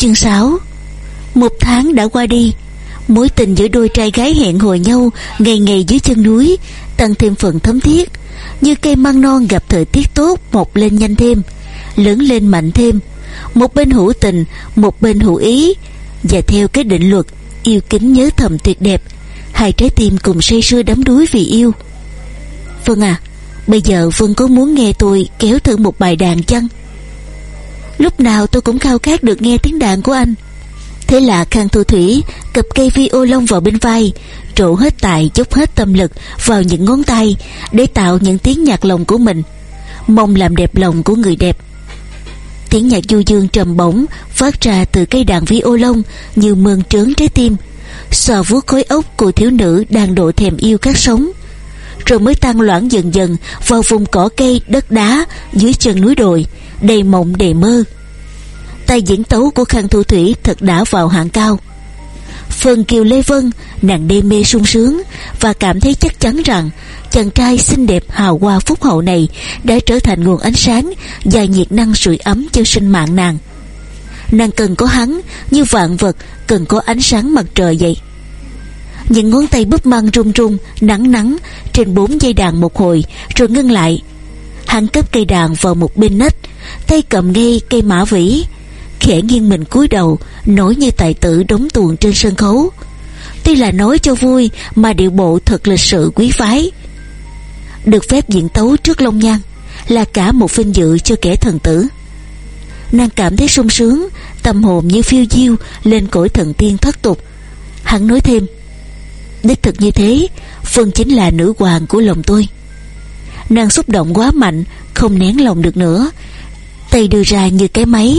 Chương 6 Một tháng đã qua đi, Mối tình giữa đôi trai gái hẹn hò nhau Ngày ngày dưới chân núi Tăng thêm phần thấm thiết, Như cây măng non gặp thời tiết tốt Mọc lên nhanh thêm, Lớn lên mạnh thêm. Một bên hữu tình, Một bên hữu ý, Và theo cái định luật Yêu kính nhớ thầm tuyệt đẹp, Hai trái tim cùng say sưa đắm đuối vì yêu. Vâng à Bây giờ Vân có muốn nghe tôi kéo thử một bài đàn chăng? Lúc nào tôi cũng khao khát được nghe tiếng đàn của anh. Thế là Khang Thu Thủy cập cây vi ô lông vào bên vai, Trổ hết tài dốc hết tâm lực vào những ngón tay Để tạo những tiếng nhạc lòng của mình, Mong làm đẹp lòng của người đẹp. Tiếng nhạc du dương trầm bổng Phát ra từ cây đàn vi ô lông Như mơn trớn trái tim Sò vuốt khối ốc của thiếu nữ Đang độ thèm yêu các sống. Rồi mới tan loãng dần dần Vào vùng cỏ cây, đất đá Dưới chân núi đồi, Đầy mộng, đầy mơ. Tay diễn tấu của khang thu thủy thật đã vào hạng cao. Phần kiều lê vân, nàng đê mê sung sướng và cảm thấy chắc chắn rằng chàng trai xinh đẹp hào hoa phúc hậu này đã trở thành nguồn ánh sáng và nhiệt năng sưởi ấm cho sinh mạng nàng. Nàng cần có hắn, như vạn vật cần có ánh sáng mặt trời vậy những ngón tay búp măng run run, nắng nắng, trên bốn dây đàn một hồi, rồi ngưng lại. Hắn cất cây đàn vào một bên nách, tay cầm ngay cây mã vĩ. Khẽ nghiêng mình cúi đầu nổi như tài tử đóng tuồng trên sân khấu. Tuy là nói cho vui, mà điệu bộ thật lịch sự quý phái. Được phép diễn tấu trước long nhan là cả một vinh dự cho kẻ thần tử. Nàng cảm thấy sung sướng, tâm hồn như phiêu diêu, lên cõi thần tiên thoát tục. Hắn nói thêm đích thực như thế, phương chính là nữ hoàng của lòng tôi. Nàng xúc động quá mạnh, không nén lòng được nữa. Tay đưa ra như cái máy,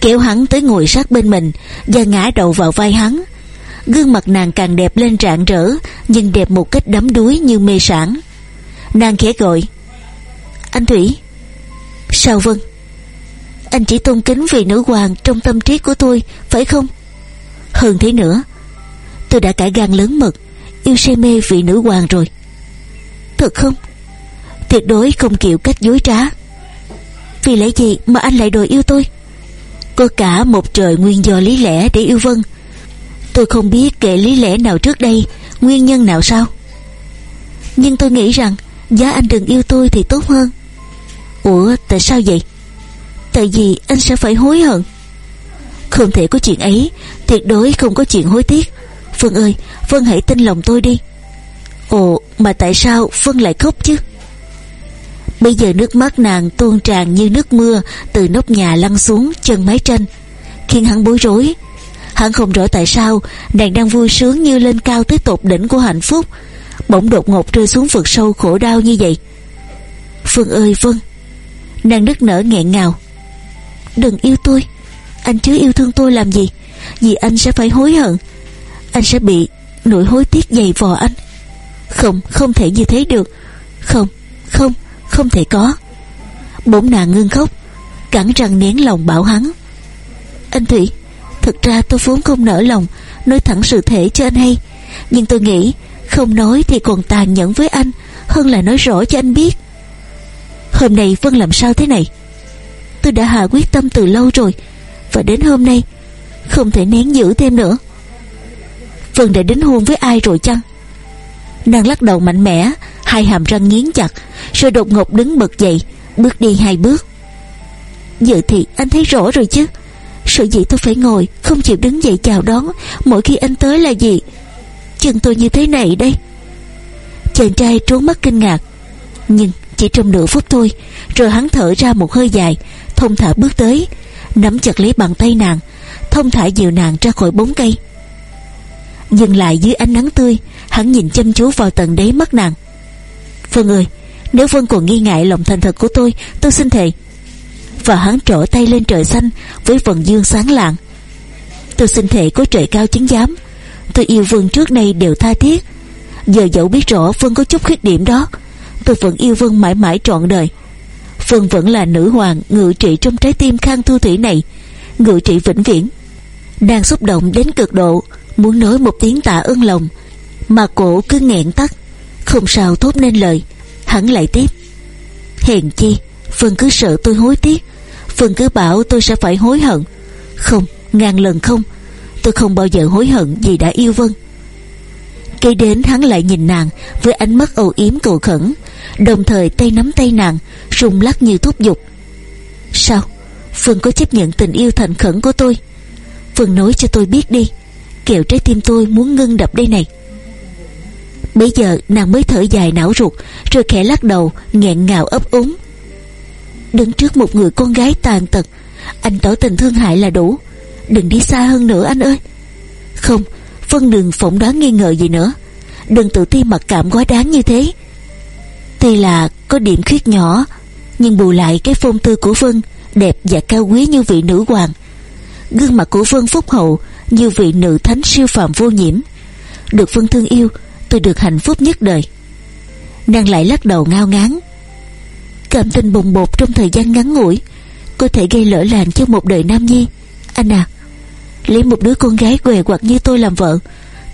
kéo hắn tới ngồi sát bên mình và ngã đầu vào vai hắn. Gương mặt nàng càng đẹp lên rạng rỡ, nhưng đẹp một cách đắm đuối như mê sản nàng khẽ gọi, anh thủy. Sao vâng anh chỉ tôn kính vì nữ hoàng trong tâm trí của tôi, phải không? Hơn thế nữa tôi đã cả gan lớn mật, yêu say mê vị nữ hoàng rồi. Thật không? Tuyệt đối không chịu cách dối trá. Vì lẽ gì mà anh lại đòi yêu tôi? Có cả một trời nguyên do lý lẽ để yêu Vân. Tôi không biết kể lý lẽ nào trước đây, Nguyên nhân nào sao Nhưng tôi nghĩ rằng, Giá anh đừng yêu tôi thì tốt hơn. Ủa, tại sao vậy? Tại vì anh sẽ phải hối hận. Không thể có chuyện ấy, Tuyệt đối không có chuyện hối tiếc. Phương ơi Phương hãy tin lòng tôi đi. Ồ mà tại sao Phương lại khóc chứ? Bây giờ nước mắt nàng tuôn tràn như nước mưa Từ nóc nhà lăn xuống chân mái tranh Khiến hắn bối rối. Hắn không rõ tại sao Nàng đang vui sướng như lên cao tới tột đỉnh của hạnh phúc Bỗng đột ngột rơi xuống vực sâu khổ đau như vậy. Phương ơi Phương, Nàng nức nở nghẹn ngào. Đừng yêu tôi Anh chứ yêu thương tôi làm gì? Vì anh sẽ phải hối hận. Anh sẽ bị nỗi hối tiếc dày vò anh. Không, không thể như thế được. Không, không không thể có. Bỗng nàng ngưng khóc Cắn răng nén lòng bảo hắn. Anh Thủy Thực ra tôi vốn không nỡ lòng Nói thẳng sự thể cho anh hay. Nhưng tôi nghĩ không nói thì còn tàn nhẫn với anh Hơn là nói rõ cho anh biết. Hôm nay Vân làm sao thế này? Tôi đã hạ quyết tâm từ lâu rồi Và đến hôm nay Không thể nén giữ thêm nữa. Trần đã đính hôn với ai rồi chăng? Nàng lắc đầu mạnh mẽ, Hai hàm răng nghiến chặt, Rồi đột ngột đứng bật dậy, Bước đi hai bước. Giờ thì anh thấy rõ rồi chứ. Sự gì tôi phải ngồi, Không chịu đứng dậy chào đón, Mỗi khi anh tới là gì? Chân tôi như thế này đây. Chàng trai trốn mắt kinh ngạc, Nhưng chỉ trong nửa phút thôi, Rồi hắn thở ra một hơi dài, Thông thả bước tới, Nắm chặt lấy bàn tay nàng, Thông thả dìu nàng ra khỏi bóng cây. Dừng lại dưới ánh nắng tươi. Hắn nhìn chăm chú vào tận đáy mắt nàng. Vân ơi, Nếu Vân còn nghi ngại lòng thành thật của tôi Tôi xin thề. Và hắn trỏ tay lên trời xanh Với vần dương sáng lạng. Tôi xin thề có trời cao chứng giám. Tôi yêu Vân trước nay đều tha thiết. Giờ dẫu biết rõ Vân có chút khuyết điểm đó, Tôi vẫn yêu Vân mãi mãi trọn đời. Vân vẫn là nữ hoàng ngự trị trong trái tim khang thu thủy này, Ngự trị vĩnh viễn, Đang xúc động đến cực độ. Muốn nói một tiếng tạ ơn lòng. Mà cổ cứ nghẹn tắt, Không sao thốt nên lời, Hắn lại tiếp. Hèn chi phương cứ sợ tôi hối tiếc phương cứ bảo tôi sẽ phải hối hận. Không, Ngàn lần không, Tôi không bao giờ hối hận vì đã yêu Vân. Kế đến hắn lại nhìn nàng Với ánh mắt âu yếm cầu khẩn, Đồng thời tay nắm tay nàng, rung lắc như thúc giục. Sao? Phương có chấp nhận tình yêu thành khẩn của tôi? Phương nói cho tôi biết đi. Kẹo trái tim tôi muốn ngưng đập đây này. Bây giờ nàng mới thở dài não ruột, Rồi khẽ lắc đầu, nghẹn ngào ấp úng. Đứng trước một người con gái tàn tật, Anh tỏ tình thương hại là đủ. Đừng đi xa hơn nữa anh ơi. Không, Vân đừng phỏng đoán nghi ngờ gì nữa. Đừng tự ti mặc cảm quá đáng như thế. Tuy là có điểm khuyết nhỏ, Nhưng bù lại cái phong tư của Vân Đẹp và cao quý như vị nữ hoàng. Gương mặt của Vân phúc hậu như vị nữ thánh siêu phàm vô nhiễm. Được Vân thương yêu, Tôi được hạnh phúc nhất đời. Nàng lại lắc đầu ngao ngán. Cảm tình bồng bột trong thời gian ngắn ngủi, Có thể gây lỡ làng cho một đời nam nhi. Anh à Lấy một đứa con gái què quặt như tôi làm vợ,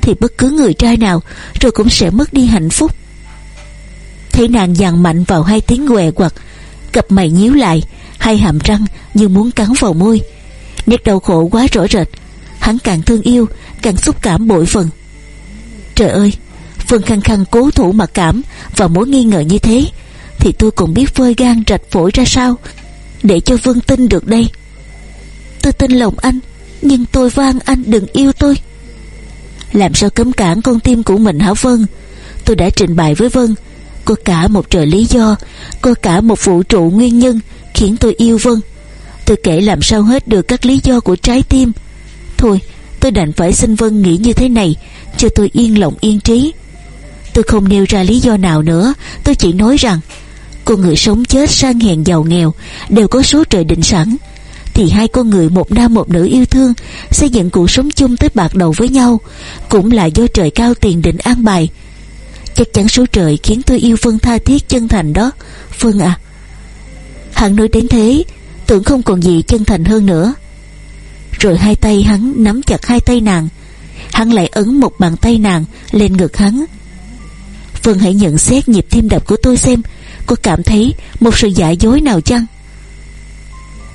Thì bất cứ người trai nào Rồi cũng sẽ mất đi hạnh phúc. Thấy nàng dằn mạnh vào hai tiếng què quặt, Cặp mày nhíu lại, Hai hàm răng như muốn cắn vào môi. Nét đau khổ quá rõ rệt Hắn càng thương yêu, Càng xúc cảm bội phần. Trời ơi, Phương khăng khăng cố thủ mặc cảm, Và mối nghi ngờ như thế, Thì tôi cũng biết phơi gan rạch phổi ra sao Để cho vương tin được đây. Tôi tin lòng anh, Nhưng tôi van anh đừng yêu tôi. Làm sao cấm cản con tim của mình hả Vân? Tôi đã trình bày với Vân, Có cả một trời lý do, Có cả một vũ trụ nguyên nhân Khiến tôi yêu Vân. Tôi kể làm sao hết được các lý do của trái tim Thôi. Tôi đành phải xin Vân nghĩ như thế này, Cho tôi yên lòng, yên trí. Tôi không nêu ra lý do nào nữa. Tôi chỉ nói rằng Con người sống chết sang hèn giàu nghèo, Đều có số trời định sẵn. Thì hai con người một nam một nữ yêu thương, Xây dựng cuộc sống chung tới bạc đầu với nhau, Cũng là do trời cao tiền định an bài. Chắc chắn số trời khiến tôi yêu Vân tha thiết chân thành đó, Vân à. Hắn nói đến thế, Tưởng không còn gì chân thành hơn nữa. Rồi hai tay hắn nắm chặt hai tay nàng. Hắn lại ấn một bàn tay nàng Lên ngực hắn. Phương hãy nhận xét nhịp tim đập của tôi xem, Có cảm thấy một sự giả dối nào chăng?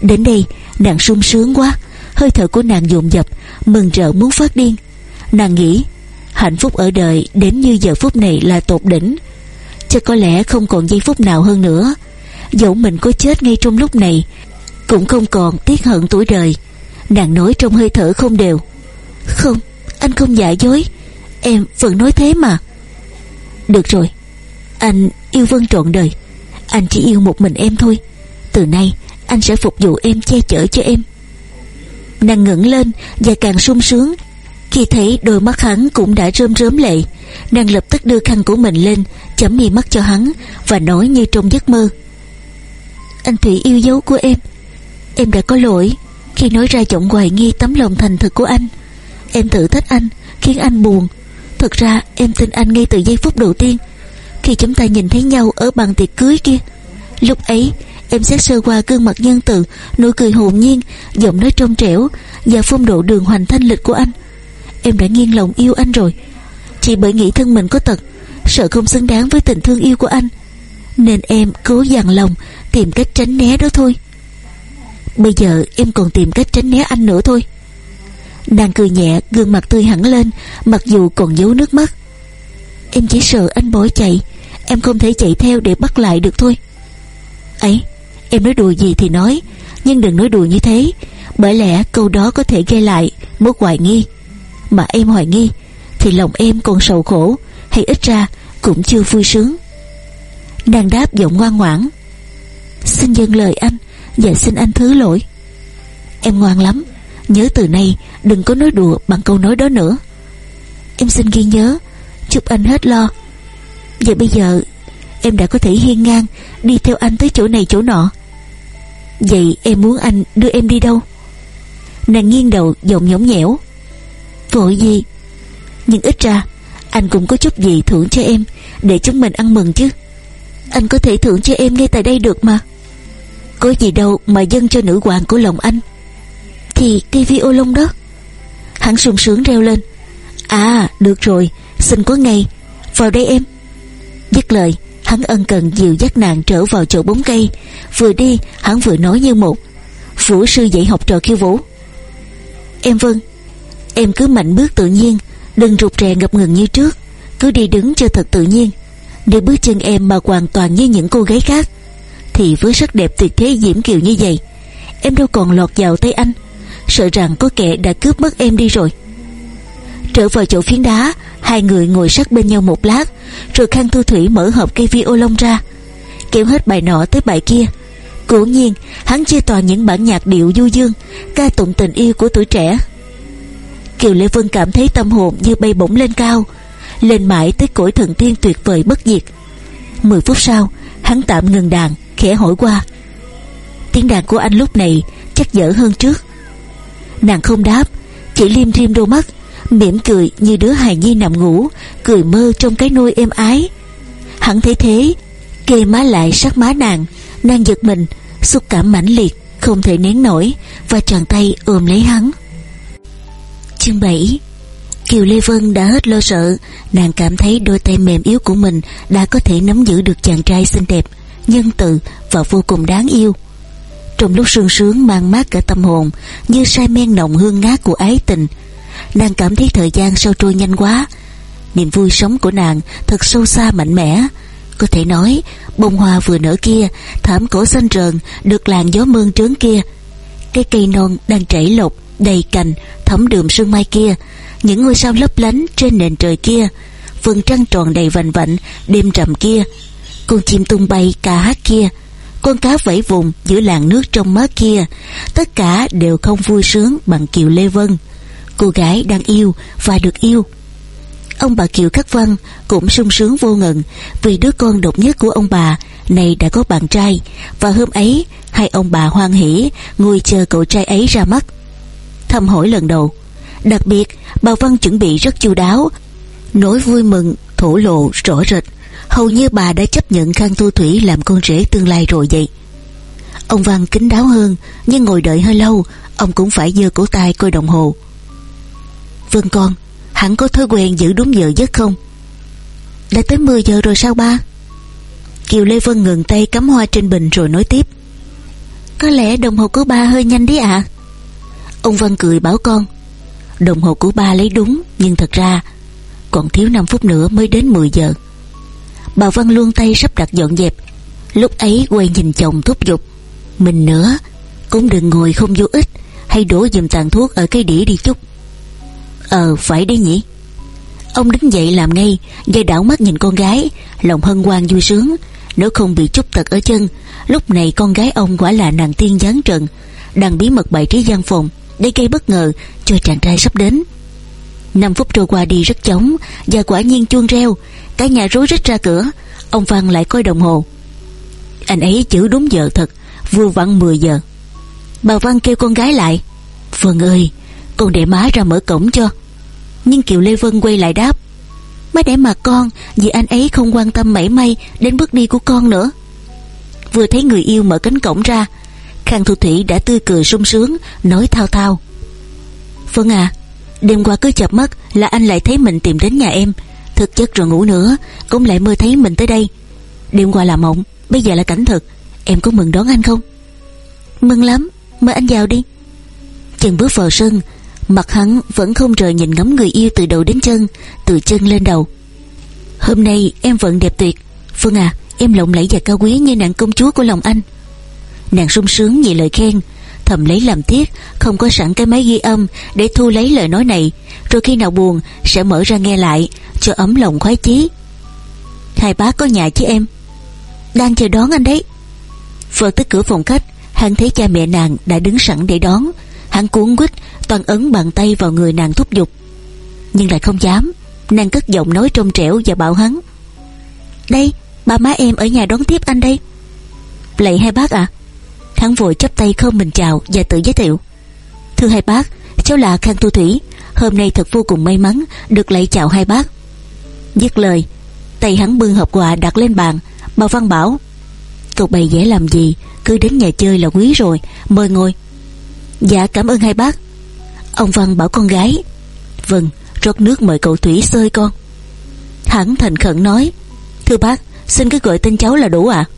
Đến đây, nàng sung sướng quá, Hơi thở của nàng dồn dập, Mừng rỡ muốn phát điên. Nàng nghĩ, hạnh phúc ở đời Đến như giờ phút này là tột đỉnh. Chứ có lẽ không còn giây phút nào hơn nữa. Dẫu mình có chết ngay trong lúc này, Cũng không còn tiếc hận tuổi đời. Nàng nói trong hơi thở không đều. Không, Anh không giả dối. Em vẫn nói thế mà. Được rồi, Anh yêu Vân trọn đời. Anh chỉ yêu một mình em thôi. Từ nay, anh sẽ phục vụ em, che chở cho em. Nàng ngẩng lên Và càng sung sướng. Khi thấy đôi mắt hắn cũng đã rơm rớm lệ, Nàng lập tức đưa khăn của mình lên, Chấm mi mắt cho hắn Và nói như trong giấc mơ. Anh Thủy yêu dấu của em. Em đã có lỗi. Khi nói ra giọng hoài nghi tấm lòng thành thực của anh. Em tự thích anh, Khiến anh buồn. Thật ra, em tin anh ngay từ giây phút đầu tiên, Khi chúng ta nhìn thấy nhau ở bàn tiệc cưới kia. Lúc ấy, Em xét sơ qua gương mặt nhân từ, Nụ cười hồn nhiên, Giọng nói trong trẻo Và phong độ đường hoành thanh lịch của anh. Em đã nghiêng lòng yêu anh rồi. Chỉ bởi nghĩ thân mình có tật, Sợ không xứng đáng với tình thương yêu của anh. Nên em cố dằn lòng, Tìm cách tránh né đó thôi. Bây giờ em còn tìm cách tránh né anh nữa thôi. Nàng cười nhẹ, Gương mặt tươi hẳn lên, Mặc dù còn giấu nước mắt. Em chỉ sợ anh bỏ chạy, Em không thể chạy theo để bắt lại được thôi. Ấy, Em nói đùa gì thì nói, Nhưng đừng nói đùa như thế, Bởi lẽ câu đó có thể gây lại Mối hoài nghi. Mà em hoài nghi, Thì lòng em còn sầu khổ, Hay ít ra cũng chưa vui sướng. Nàng đáp giọng ngoan ngoãn. Xin dâng lời anh và xin anh thứ lỗi. Em ngoan lắm. Nhớ từ nay, đừng có nói đùa bằng câu nói đó nữa. Em xin ghi nhớ. Chúc anh hết lo. Và bây giờ, Em đã có thể hiên ngang, Đi theo anh tới chỗ này chỗ nọ. Vậy em muốn anh đưa em đi đâu? Nàng nghiêng đầu, giọng nhõng nhẽo. Vội gì? Nhưng ít ra, Anh cũng có chút gì thưởng cho em, Để chúng mình ăn mừng chứ. Anh có thể thưởng cho em ngay tại đây được mà. Có gì đâu mà dâng cho nữ hoàng của lòng anh. Thì cây violon đó. Hắn sung sướng reo lên. À được rồi, Xin có ngay. Vào đây em. Dứt lời, Hắn ân cần dìu dắt nàng trở vào chỗ bóng cây. Vừa đi, hắn vừa nói như một. Vũ sư dạy học trò khiêu vũ. Em vâng. Em cứ mạnh bước tự nhiên, Đừng rụt rè ngập ngừng như trước. Cứ đi đứng cho thật tự nhiên. Để bước chân em mà hoàn toàn như những cô gái khác. Thì với sắc đẹp tuyệt thế diễm kiều như vậy, Em đâu còn lọt vào tay anh. Sợ rằng có kẻ đã cướp mất em đi rồi. Trở vào chỗ phiến đá, Hai người ngồi sát bên nhau một lát, Rồi Khang Thu Thủy mở hộp cây vi ô lông ra, Kéo hết bài nọ tới bài kia. Cố nhiên, hắn chia toàn những bản nhạc điệu du dương, Ca tụng tình yêu của tuổi trẻ. Kiều Lê Vân cảm thấy tâm hồn như bay bổng lên cao, Lên mãi tới cõi thần tiên tuyệt vời bất diệt. Mười phút sau Hắn tạm ngừng đàn, khẽ hỏi qua. Tiếng đàn của anh lúc này Chắc dở hơn trước. Nàng không đáp, Chỉ liêm riêm đôi mắt, mỉm cười như đứa hài nhi nằm ngủ, cười mơ trong cái nôi êm ái. Hắn thấy thế kê má lại sát má nàng nàng giật mình, xúc cảm mãnh liệt, không thể nén nổi, và tròn tay ôm lấy hắn. Chương 7 Kiều Lê Vân đã hết lo sợ. Nàng cảm thấy đôi tay mềm yếu của mình Đã có thể nắm giữ được chàng trai xinh đẹp, Nhân từ và vô cùng đáng yêu. Trong lúc sương sướng mang mát cả tâm hồn, Như say men nồng hương ngát của ái tình, Nàng cảm thấy thời gian sao trôi nhanh quá. Niềm vui sống của nàng Thật sâu xa mạnh mẽ. Có thể nói, bông hoa vừa nở kia, Thảm cổ xanh rờn Được làn gió mơn trớn kia. Cái cây non đang chảy lộc, Đầy cành, thấm đượm sương mai kia những ngôi sao lấp lánh trên nền trời kia Vầng trăng tròn đầy vành vạnh, Đêm trầm kia. Con chim tung bay ca hát kia, con cá vẫy vùng giữa làn nước trong mát kia. Tất cả đều không vui sướng bằng kiều lê vân. Cô gái đang yêu và được yêu. Ông bà kiều khắc văn cũng sung sướng vô ngần vì đứa con độc nhất của ông bà này đã có bạn trai và hôm ấy hai ông bà hoan hỉ ngồi chờ cậu trai ấy ra mắt. Thăm hỏi lần đầu đặc biệt, bà văn chuẩn bị rất chu đáo. Nỗi vui mừng, thổ lộ, rõ rệt. Hầu như bà đã chấp nhận khang thu thủy làm con rể tương lai rồi vậy. Ông văn kính đáo hơn, nhưng ngồi đợi hơi lâu, ông cũng phải giơ cổ tay coi đồng hồ. Vân con, Hẳn có thói quen giữ đúng giờ giấc không? Đã tới 10 giờ rồi sao ba? Kiều Lê Vân ngừng tay cắm hoa trên bình rồi nói tiếp. Có lẽ đồng hồ của ba hơi nhanh đấy ạ. À? Ông Văn cười bảo con. Đồng hồ của ba lấy đúng, Nhưng thật ra, Còn thiếu 5 phút nữa mới đến 10 giờ. Bà Văn luôn tay sắp đặt dọn dẹp. Lúc ấy quay nhìn chồng thúc giục. Mình nữa, Cũng đừng ngồi không vô ích, Hay đổ dùm tàn thuốc ở cái đĩa đi chút. Ờ phải đi nhỉ. Ông đứng dậy làm ngay dây đảo mắt nhìn con gái, Lòng hân hoan vui sướng. Nếu không bị chút tật ở chân, Lúc này con gái ông quả là nàng tiên giáng trần, Đang bí mật bày trí gian phòng. Để gây bất ngờ, cho chàng trai sắp đến. Năm phút trôi qua đi rất chóng, Và quả nhiên chuông reo. Cả nhà rối rít ra cửa, Ông Văn lại coi đồng hồ. Anh ấy chữ đúng giờ thật, Vừa vặn 10 giờ. Bà Văn kêu con gái lại, Vân ơi, con để má ra mở cổng cho. Nhưng Kiều Lê Vân quay lại đáp, Má để mà con, Vì anh ấy không quan tâm mảy may Đến bước đi của con nữa. Vừa thấy người yêu mở cánh cổng ra Khang Thu Thủy đã tươi cười sung sướng, Nói thao thao. Vâng Phương à Đêm qua cứ chập mắt là anh lại thấy mình tìm đến nhà em. Thực chất rồi ngủ nữa, Cũng lại mơ thấy mình tới đây. Đêm qua là mộng, Bây giờ là cảnh thực. Em có mừng đón anh không? Mừng lắm, Mời anh vào đi. Chừng bước vào sân, Mặt hắn vẫn không rời nhìn ngắm người yêu từ đầu đến chân, Từ chân lên đầu. Hôm nay em vẫn đẹp tuyệt. Vâng Phương à em lộng lẫy và cao quý như nàng công chúa của lòng anh. Nàng sung sướng vì lời khen, Thầm lấy làm tiếc, Không có sẵn cái máy ghi âm Để thu lấy lời nói này. Rồi khi nào buồn, sẽ mở ra nghe lại, Cho ấm lòng khoái chí. Hai bác có nhà chứ em? Đang chờ đón anh đấy. Vừa tới cửa phòng khách, Hắn thấy cha mẹ nàng đã đứng sẵn để đón. Hắn cuốn quýt, toàn ấn bàn tay vào người nàng thúc giục. Nhưng lại không dám, nàng cất giọng nói trong trẻo và bảo hắn. Đây, ba má em ở nhà đón tiếp anh đây. Lạy hai bác ạ. à? Hắn vội chấp tay không mình chào và tự giới thiệu. Thưa hai bác, cháu là khang tu thủy. Hôm nay thật vô cùng may mắn được lại chào hai bác. Dứt lời, tay hắn bưng hộp quà đặt lên bàn. Bà văn bảo, cậu bày vẽ làm gì? Cứ đến nhà chơi là quý rồi, mời ngồi. Dạ cảm ơn hai bác. Ông Văn bảo con gái Vâng rót nước mời cậu Thủy xơi con. Hắn thành khẩn nói, Thưa bác, xin cứ gọi tên cháu là đủ ạ. À?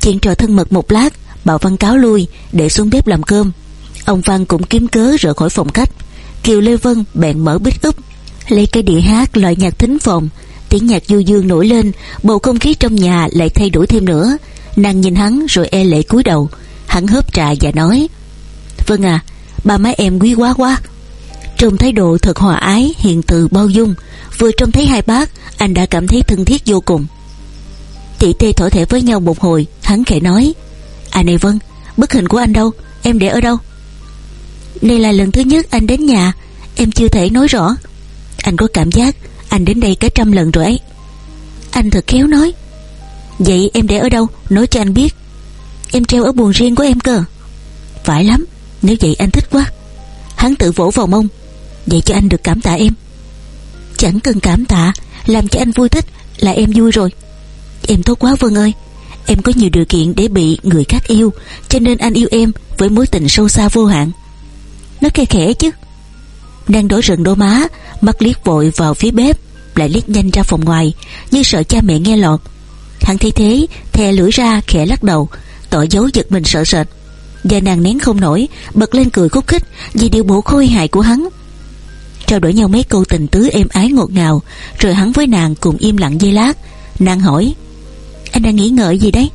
Chuyện trò thân mật một lát Bảo Văn cáo lui, để xuống bếp làm cơm. Ông Văn cũng kiếm cớ rời khỏi phòng khách. Kiều Lê Vân bèn mở bít úp, Lấy cái đĩa hát loại nhạc thính phòng. Tiếng nhạc du dương nổi lên, Bầu không khí trong nhà lại thay đổi thêm nữa. Nàng nhìn hắn rồi e lệ cúi đầu. Hắn hớp trà và nói Vâng à Ba má em quý quá quá. Trong thái độ thật hòa ái Hiền từ bao dung. Vừa trông thấy hai bác, Anh đã cảm thấy thân thiết vô cùng. Tỷ tê thổi thể với nhau một hồi, Hắn khẽ nói À này Vân, Bức hình của anh đâu? Em để ở đâu? Đây là lần thứ nhất anh đến nhà. Em chưa thể nói rõ. Anh có cảm giác Anh đến đây cả trăm lần rồi ấy. Anh thật khéo nói. Vậy em để ở đâu? Nói cho anh biết. Em treo ở buồng riêng của em cơ. Phải lắm, Nếu vậy anh thích quá. Hắn tự vỗ vào mông. Vậy cho anh được cảm tạ em. Chẳng cần cảm tạ, Làm cho anh vui thích là em vui rồi. Em tốt quá Vân ơi. Em có nhiều điều kiện để bị người khác yêu, Cho nên anh yêu em với mối tình sâu xa vô hạn. Nó khe khẽ chứ. Đang đổ rừng đôi má, Mắt liếc vội vào phía bếp, Lại liếc nhanh ra phòng ngoài, Như sợ cha mẹ nghe lọt. Hắn thấy thế Thè lưỡi ra khẽ lắc đầu, Tỏ dấu giật mình sợ sệt. Và nàng nén không nổi, Bật lên cười khúc khích Vì điều bộ khôi hài của hắn. Trao đổi nhau mấy câu tình tứ êm ái ngọt ngào, Rồi hắn với nàng cùng im lặng dây lát. Nàng hỏi anh đang nghĩ ngợi gì đấy?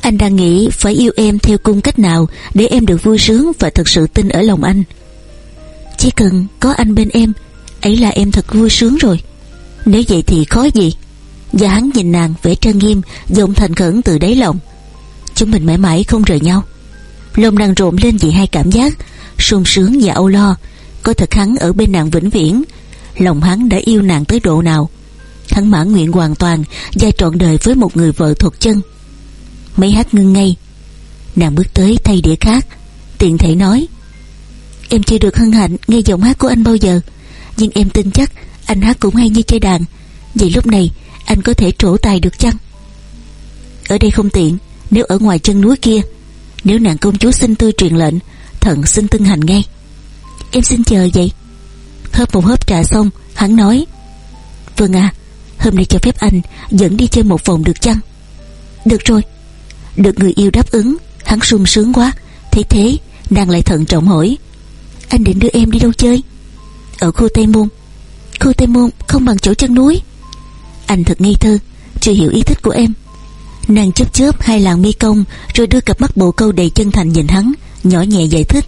Anh đang nghĩ phải yêu em theo cung cách nào Để em được vui sướng và thật sự tin ở lòng anh. Chỉ cần có anh bên em, Ấy là em thật vui sướng rồi. Nếu vậy thì khó gì? Và hắn nhìn nàng vẻ trang nghiêm, Giọng thành khẩn từ đáy lòng. Chúng mình mãi mãi không rời nhau. Lòng nàng rộn lên vì hai cảm giác, sung sướng và âu lo. Có thật hắn ở bên nàng vĩnh viễn, Lòng hắn đã yêu nàng tới độ nào. Hắn mãn nguyện hoàn toàn gia trọn đời với một người vợ thuộc chân. Mấy hát ngưng ngay. Nàng bước tới thay đĩa khác. Tiện thể nói, Em chưa được hân hạnh nghe giọng hát của anh bao giờ, Nhưng em tin chắc Anh hát cũng hay như chơi đàn. Vậy lúc này, anh có thể trổ tài được chăng? Ở đây không tiện, Nếu ở ngoài chân núi kia. Nếu nàng công chúa xin tư truyền lệnh, Thần xin tân hành ngay. Em xin chờ vậy. Hớp một hớp trà xong, Hắn nói Vâng à Hôm nay cho phép anh dẫn đi chơi một vòng được chăng? Được rồi. Được người yêu đáp ứng. Hắn sung sướng quá. Thế thế, nàng lại thận trọng hỏi. Anh định đưa em đi đâu chơi? Ở khu Tây Môn. Khu Tây Môn không bằng chỗ chân núi. Anh thật ngây thơ, Chưa hiểu ý thích của em. Nàng chớp chớp hai làng mi công Rồi đưa cặp mắt bộ câu đầy chân thành nhìn hắn, Nhỏ nhẹ giải thích.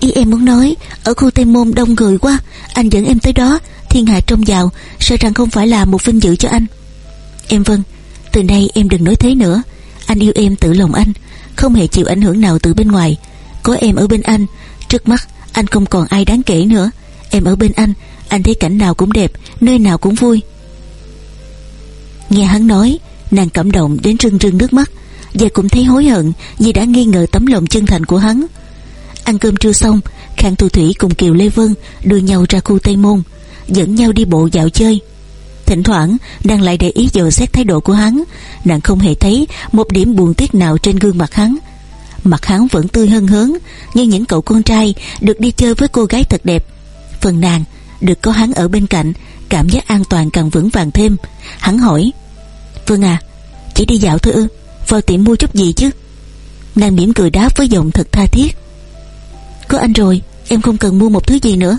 Ý em muốn nói, Ở khu Tây Môn đông người quá, Anh dẫn em tới đó, Thiên hạ trông vào, Sợ rằng không phải là một vinh dự cho anh. Em vâng Từ nay em đừng nói thế nữa, Anh yêu em tự lòng anh, Không hề chịu ảnh hưởng nào từ bên ngoài. Có em ở bên anh, Trước mắt anh không còn ai đáng kể nữa. Em ở bên anh Anh thấy cảnh nào cũng đẹp, Nơi nào cũng vui. Nghe hắn nói, Nàng cảm động đến rưng rưng nước mắt, Và cũng thấy hối hận Vì đã nghi ngờ tấm lòng chân thành của hắn. Ăn cơm trưa xong, Khang Thu Thủy cùng Kiều Lê Vân Đưa nhau ra khu Tây Môn, Dẫn nhau đi bộ dạo chơi. Thỉnh thoảng, nàng lại để ý dò xét thái độ của hắn. Nàng không hề thấy Một điểm buồn tiếc nào trên gương mặt hắn. Mặt hắn vẫn tươi hân hớn, Như những cậu con trai Được đi chơi với cô gái thật đẹp. Phần nàng, được có hắn ở bên cạnh, Cảm giác an toàn càng vững vàng thêm. Hắn hỏi Vâng à Chỉ đi dạo thôi ư? Vào tiệm mua chút gì chứ? Nàng mỉm cười đáp với giọng thật tha thiết. Có anh rồi, Em không cần mua một thứ gì nữa.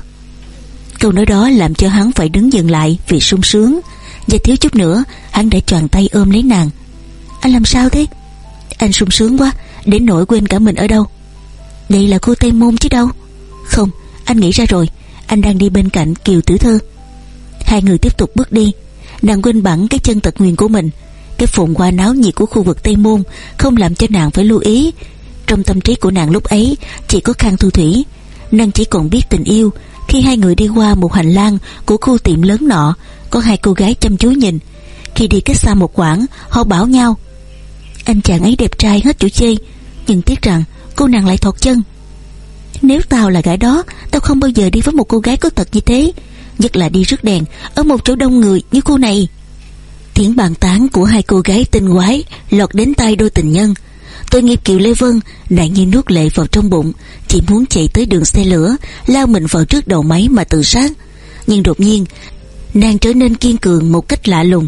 Câu nói đó làm cho hắn phải đứng dừng lại Vì sung sướng. Và thiếu chút nữa, hắn đã choàng tay ôm lấy nàng. Anh làm sao thế? Anh sung sướng quá, Đến nỗi quên cả mình ở đâu? Đây là cô Tây Môn chứ đâu? Không, anh nghĩ ra rồi. Anh đang đi bên cạnh Kiều Tử Thơ. Hai người tiếp tục bước đi. Nàng quên bẵng cái chân tật nguyền của mình. Cái phồn hoa náo nhiệt của khu vực Tây Môn Không làm cho nàng phải lưu ý. Trong tâm trí của nàng lúc ấy, Chỉ có Khang Thu Thủy. Nàng chỉ còn biết tình yêu Khi hai người đi qua một hành lang Của khu tiệm lớn nọ, Có hai cô gái chăm chú nhìn. Khi đi cách xa một quãng, Họ bảo nhau, Anh chàng ấy đẹp trai hết chỗ chê, Nhưng tiếc rằng cô nàng lại thọt chân. Nếu tao là gái đó, Tao không bao giờ đi với một cô gái có tật như thế, Nhất là đi rước đèn Ở một chỗ đông người như cô này. Tiếng bàn tán của hai cô gái tinh quái Lọt đến tay đôi tình nhân. Tôi nghiệp Kiều Lê Vân Nạn nhiên nuốt lệ vào trong bụng, Chỉ muốn chạy tới đường xe lửa, Lao mình vào trước đầu máy mà tự sát. Nhưng đột nhiên, Nàng trở nên kiên cường một cách lạ lùng.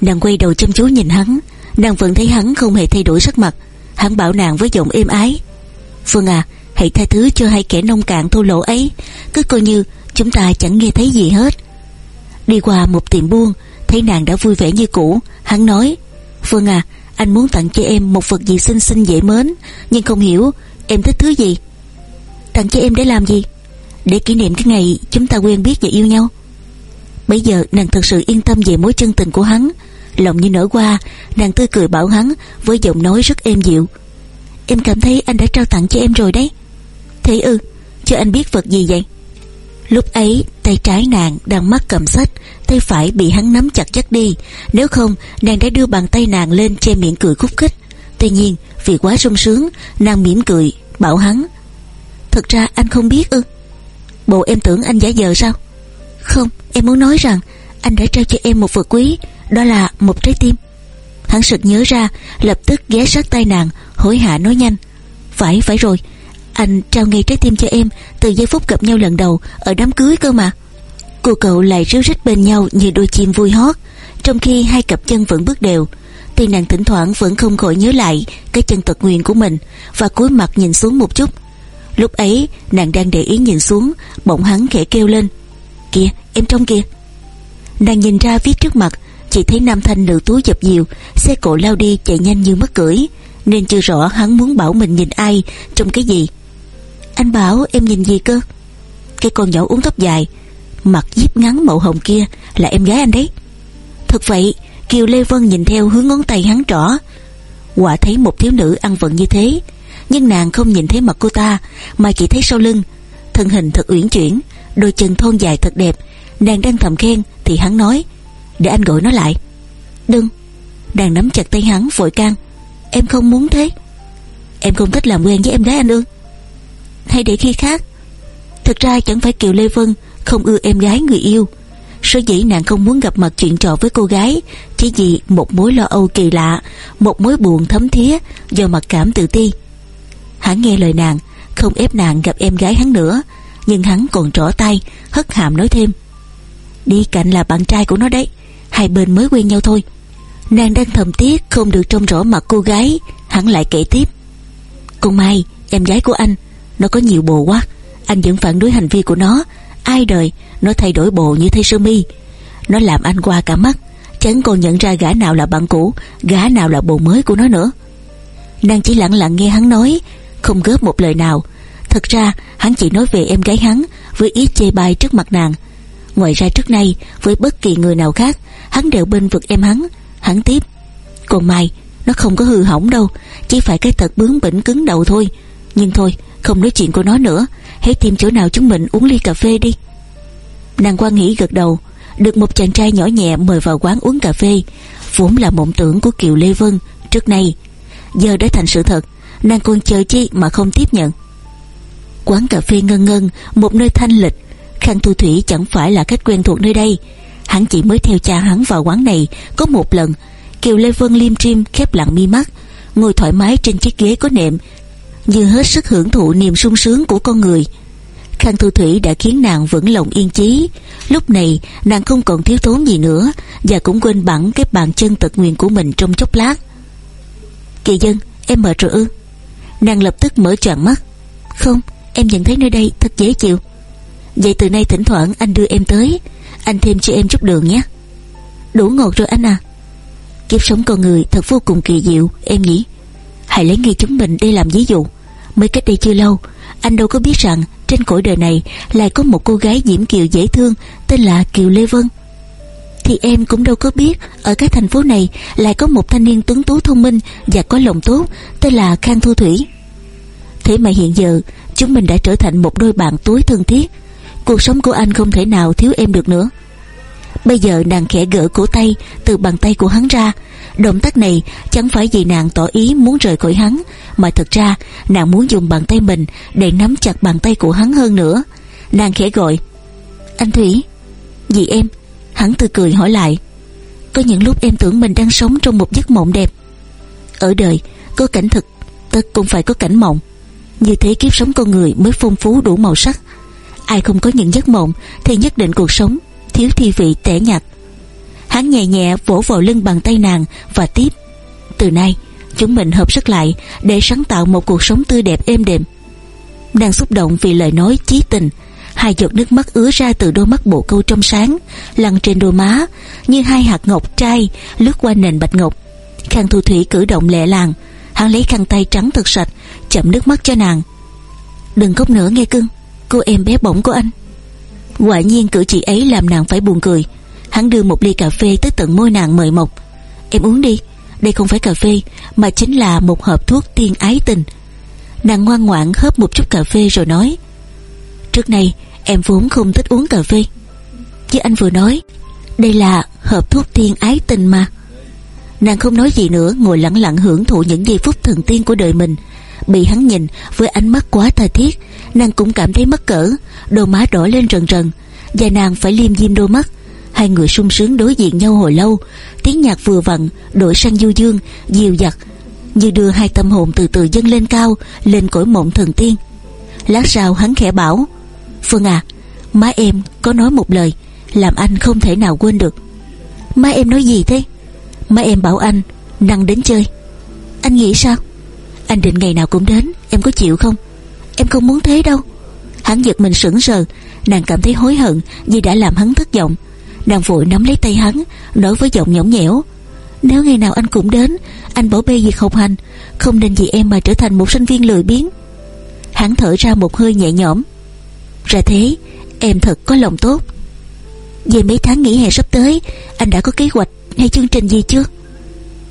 Nàng quay đầu chăm chú nhìn hắn, Nàng vẫn thấy hắn không hề thay đổi sắc mặt. Hắn bảo nàng với giọng êm ái, Vân à Hãy tha thứ cho hai kẻ nông cạn thô lỗ ấy, Cứ coi như chúng ta chẳng nghe thấy gì hết. Đi qua một tiệm buôn, Thấy nàng đã vui vẻ như cũ, Hắn nói, Vân à anh muốn tặng cho em một vật gì xinh xinh dễ mến, Nhưng không hiểu em thích thứ gì. Tặng cho em để làm gì? Để kỷ niệm cái ngày chúng ta quen biết và yêu nhau. Bây giờ nàng thật sự yên tâm về mối chân tình của hắn. Lòng như nở qua Nàng tươi cười bảo hắn Với giọng nói rất êm dịu. Em cảm thấy anh đã trao tặng cho em rồi đấy. Thế ư, Cho anh biết vật gì vậy? Lúc ấy, tay trái nàng đang mắc cầm sách, Tay phải bị hắn nắm chặt dắt đi. Nếu không, nàng đã đưa bàn tay nàng lên Che miệng cười khúc khích. Tuy nhiên, vì quá sung sướng, Nàng mỉm cười, bảo hắn, Thật ra anh không biết ư? Bộ em tưởng anh giả vờ sao? Không, em muốn nói rằng, Anh đã trao cho em một vật quý, Đó là một trái tim. Hắn sực nhớ ra, Lập tức ghé sát tay nàng, Hối hả nói nhanh, Phải phải rồi anh trao ngay trái tim cho em Từ giây phút gặp nhau lần đầu Ở đám cưới cơ mà. Cô cậu lại ríu rít bên nhau như đôi chim vui hót. Trong khi hai cặp chân vẫn bước đều, Tuy nàng thỉnh thoảng vẫn không khỏi nhớ lại Cái chân tật nguyền của mình Và cúi mặt nhìn xuống một chút. Lúc ấy, nàng đang để ý nhìn xuống, Bỗng hắn khẽ kêu lên. Kìa, em trong kìa. Nàng nhìn ra phía trước mặt, Chỉ thấy nam thanh nữ túi dập dìu, Xe cộ lao đi chạy nhanh như mất cưỡi, Nên chưa rõ hắn muốn bảo mình nhìn ai Trong cái gì. Anh bảo em nhìn gì cơ? Cái con nhỏ uống tóc dài Mặt díp ngắn màu hồng kia Là em gái anh đấy. Thật vậy, Kiều Lê Vân nhìn theo hướng ngón tay hắn trỏ. Quả thấy một thiếu nữ ăn vận như thế, Nhưng nàng không nhìn thấy mặt cô ta, Mà chỉ thấy sau lưng. Thân hình thật uyển chuyển, Đôi chân thon dài thật đẹp, Nàng đang thầm khen Thì hắn nói, Để anh gọi nó lại. Đừng. Nàng nắm chặt tay hắn vội can, Em không muốn thế. Em không thích làm quen với em gái anh ư? Hay để khi khác. Thực ra chẳng phải Kiều Lê Vân Không ưa em gái người yêu. Sở dĩ nàng không muốn gặp mặt chuyện trò với cô gái, Chỉ vì một mối lo âu kỳ lạ, Một mối buồn thấm thía Do mặc cảm tự ti. Hắn nghe lời nàng, Không ép nàng gặp em gái hắn nữa, Nhưng hắn còn trỏ tay, Hất hàm nói thêm. Đi cạnh là bạn trai của nó đấy, Hai bên mới quen nhau thôi. Nàng đang thầm tiếc không được trông rõ mặt cô gái, Hắn lại kể tiếp. Con Mai, em gái của anh nó có nhiều bồ quá. Anh vẫn phản đối hành vi của nó. Ai đời, nó thay đổi bộ như thay sơ mi. Nó làm anh qua cả mắt. Chẳng còn nhận ra gã nào là bạn cũ, Gã nào là bồ mới của nó nữa. Nàng chỉ lặng lặng nghe hắn nói, Không góp một lời nào. Thật ra, hắn chỉ nói về em gái hắn, Với ý chê bai trước mặt nàng. Ngoài ra trước nay, với bất kỳ người nào khác, Hắn đều bên vực em hắn. Hắn tiếp, Còn Mai, nó không có hư hỏng đâu, Chỉ phải cái thật bướng bỉnh cứng đầu thôi. Nhưng thôi không nói chuyện của nó nữa. Hãy tìm chỗ nào chúng mình uống ly cà phê đi. Nàng quan nghĩ gật đầu, Được một chàng trai nhỏ nhẹ mời vào quán uống cà phê, Vốn là mộng tưởng của Kiều Lê Vân. Trước nay, Giờ đã thành sự thật, Nàng còn chờ chi mà không tiếp nhận. Quán cà phê ngân ngân, Một nơi thanh lịch, Khang Thu Thủy chẳng phải là khách quen thuộc nơi đây. Hắn chỉ mới theo cha hắn vào quán này Có một lần, Kiều Lê Vân liêm trim khép lặng mi mắt, Ngồi thoải mái trên chiếc ghế có nệm như hết sức hưởng thụ niềm sung sướng của con người. Khang Thu Thủy đã khiến nàng vững lòng yên chí. Lúc này, nàng không còn thiếu thốn gì nữa Và cũng quên bẵng cái bàn chân tật nguyện của mình trong chốc lát. Kỳ dân, em mệt rồi ư? Nàng lập tức mở choàng mắt. Không, em nhận thấy nơi đây thật dễ chịu. Vậy từ nay thỉnh thoảng anh đưa em tới. Anh thêm cho em chút đường nhé. Đủ ngọt rồi anh à. Kiếp sống con người thật vô cùng kỳ diệu, Em nhỉ Hãy lấy ngay chúng mình đi làm ví dụ. Mới cách đây chưa lâu, Anh đâu có biết rằng trên cõi đời này lại có một cô gái diễm kiều dễ thương, tên là Kiều Lê Vân. Thì em cũng đâu có biết ở cái thành phố này lại có một thanh niên tuấn tú thông minh và có lòng tốt, tên là Khang Thu Thủy. Thế mà hiện giờ, chúng mình đã trở thành một đôi bạn tối thân thiết. Cuộc sống của anh không thể nào thiếu em được nữa. Bây giờ nàng khẽ gỡ cổ tay, từ bàn tay của hắn ra Động tác này chẳng phải vì nàng tỏ ý muốn rời khỏi hắn, Mà thật ra nàng muốn dùng bàn tay mình Để nắm chặt bàn tay của hắn hơn nữa. Nàng khẽ gọi, Anh Thủy Gì em. Hắn từ cười hỏi lại, Có những lúc em tưởng mình đang sống trong một giấc mộng đẹp. Ở đời, Có cảnh thực, Tất cũng phải có cảnh mộng. Như thế kiếp sống con người mới phong phú đủ màu sắc. Ai không có những giấc mộng Thì nhất định cuộc sống Thiếu thi vị tẻ nhạt. Hắn nhẹ nhẹ vỗ vào lưng bằng tay nàng Và tiếp, Từ nay, chúng mình hợp sức lại Để sáng tạo một cuộc sống tươi đẹp êm đềm. Nàng xúc động vì lời nói chí tình. Hai giọt nước mắt ứa ra từ đôi mắt bộ câu trong sáng, Lăn trên đôi má Như hai hạt ngọc trai lướt qua nền bạch ngọc. Khang Thu Thủy cử động lẹ làng, Hắn lấy khăn tay trắng thật sạch, Chậm nước mắt cho nàng. Đừng khóc nữa nghe cưng, Cô em bé bỏng của anh. Quả nhiên cử chỉ ấy làm nàng phải buồn cười. Hắn đưa một ly cà phê tới tận môi nàng mời mộc Em uống đi, Đây không phải cà phê, Mà chính là một hộp thuốc tiên ái tình. Nàng ngoan ngoãn hớp một chút cà phê rồi nói, Trước này em vốn không thích uống cà phê. Chứ anh vừa nói, Đây là hộp thuốc tiên ái tình mà. Nàng không nói gì nữa, Ngồi lặng lặng hưởng thụ những giây phút thần tiên của đời mình. Bị hắn nhìn với ánh mắt quá tha thiết, Nàng cũng cảm thấy mắc cỡ, Đôi má đỏ lên rần rần Và nàng phải liêm diêm đôi mắt. Hai người sung sướng đối diện nhau hồi lâu. Tiếng nhạc vừa vặn, đổi sang du dương, Dịu dặt, Như đưa hai tâm hồn từ từ dâng lên cao, Lên cõi mộng thần tiên. Lát sau hắn khẽ bảo, Phương à Má em có nói một lời, Làm anh không thể nào quên được. Má em nói gì thế? Má em bảo anh Năng đến chơi. Anh nghĩ sao? Anh định ngày nào cũng đến, Em có chịu không? Em không muốn thế đâu. Hắn giật mình sững sờ, Nàng cảm thấy hối hận Vì đã làm hắn thất vọng. Nàng vội nắm lấy tay hắn Nói với giọng nhõng nhẽo. Nếu ngày nào anh cũng đến Anh bỏ bê việc học hành Không nên vì em mà trở thành một sinh viên lười biếng. Hắn thở ra một hơi nhẹ nhõm. Ra thế Em thật có lòng tốt. Về mấy tháng nghỉ hè sắp tới Anh đã có kế hoạch hay chương trình gì chưa?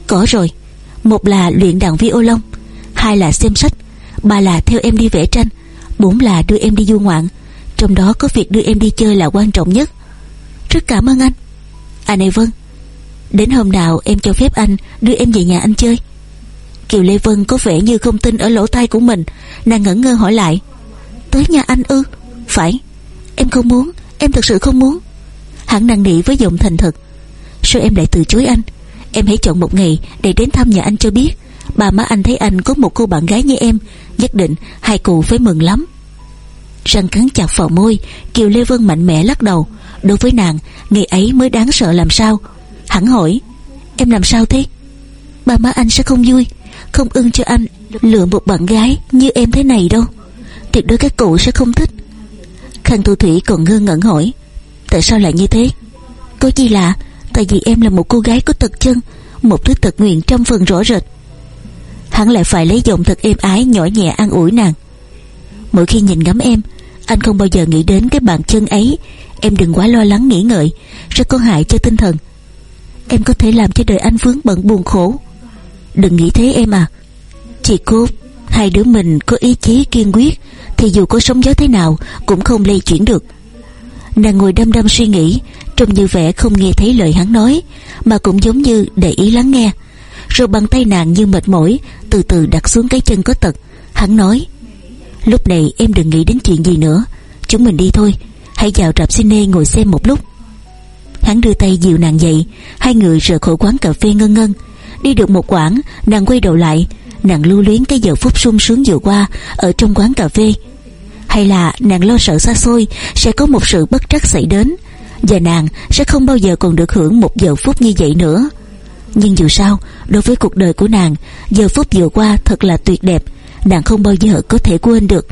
Có rồi. Một là luyện đàn vi ô long, Hai là xem sách Ba là theo em đi vẽ tranh Bốn là đưa em đi du ngoạn. Trong đó có việc đưa em đi chơi là quan trọng nhất. Rất cảm ơn anh. À này Vân, Đến hôm nào em cho phép anh đưa em về nhà anh chơi? Kiều Lê Vân có vẻ như không tin ở lỗ tai của mình, Nàng ngẩn ngơ hỏi lại. Tới nhà anh ư? Phải, Em không muốn, Em thật sự không muốn. Hắn năn nỉ với giọng thành thật. Sao em lại từ chối anh? Em hãy chọn một ngày để đến thăm nhà anh cho biết. Bà má anh thấy anh có một cô bạn gái như em, Nhất định hai cụ phải mừng lắm. Răng cắn chặt vào môi, Kiều Lê Vân mạnh mẽ lắc đầu. Đối với nàng, Ngày ấy mới đáng sợ làm sao? Hẳn hỏi, Em làm sao thế? Ba má anh sẽ không vui, Không ưng cho anh lựa một bạn gái như em thế này đâu. Tuyệt đối các cụ sẽ không thích. Khang Thu Thủy còn ngơ ngẩn hỏi, Tại sao lại như thế? Có gì lạ Tại vì em là một cô gái có tật chân, Một thứ tật nguyện trăm phần rõ rệt. Hắn lại phải lấy giọng thật êm ái, Nhỏ nhẹ an ủi nàng. Mỗi khi nhìn ngắm em, Anh không bao giờ nghĩ đến cái bàn chân ấy Em đừng quá lo lắng nghĩ ngợi Rất có hại cho tinh thần. Em có thể làm cho đời anh vướng bận buồn khổ. Đừng nghĩ thế em à. Chị cô, Hai đứa mình có ý chí kiên quyết, Thì dù có sống gió thế nào Cũng không lây chuyển được. Nàng ngồi đăm đăm suy nghĩ, Trông như vẻ không nghe thấy lời hắn nói, Mà cũng giống như để ý lắng nghe. Rồi bàn tay nàng như mệt mỏi, Từ từ đặt xuống cái chân có tật. Hắn nói, Lúc này em đừng nghĩ đến chuyện gì nữa, Chúng mình đi thôi. Hãy vào rạp cine ngồi xem một lúc. Hắn đưa tay dịu nàng dậy. Hai người rời khỏi quán cà phê ngân ngân. Đi được một quãng, Nàng quay đầu lại. Nàng lưu luyến cái giờ phút sung sướng vừa qua Ở trong quán cà phê. Hay là nàng lo sợ xa xôi Sẽ có một sự bất trắc xảy đến Và nàng sẽ không bao giờ còn được hưởng Một giờ phút như vậy nữa. Nhưng dù sao, Đối với cuộc đời của nàng, Giờ phút vừa qua thật là tuyệt đẹp. Nàng không bao giờ có thể quên được.